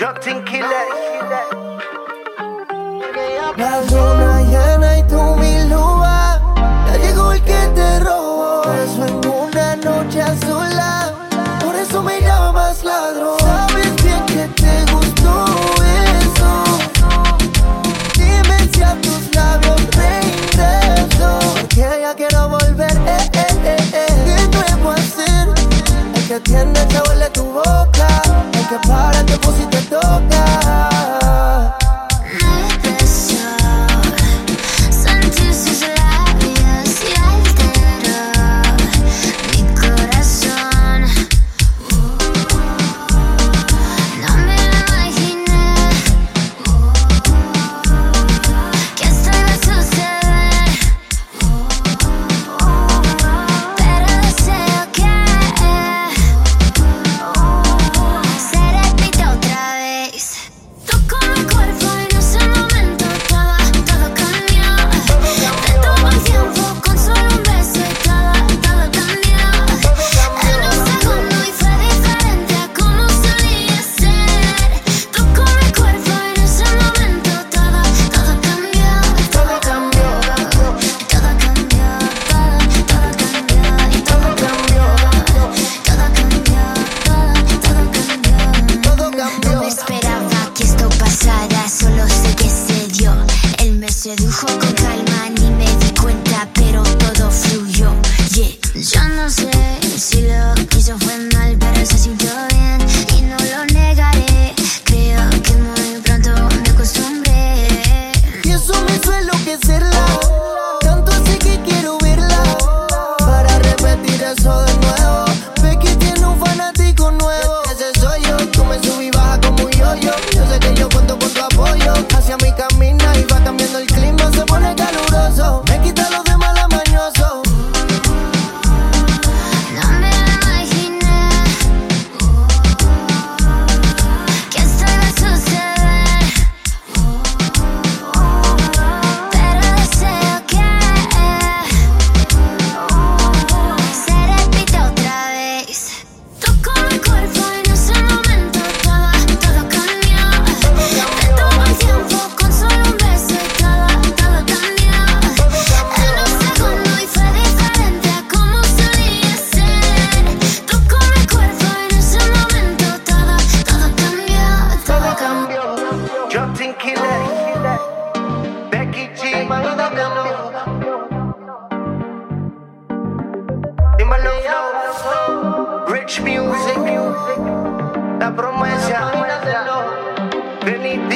Drop Tinky Legs. yourself. Justin Killer, Becky G. Rich music, la promesa, venid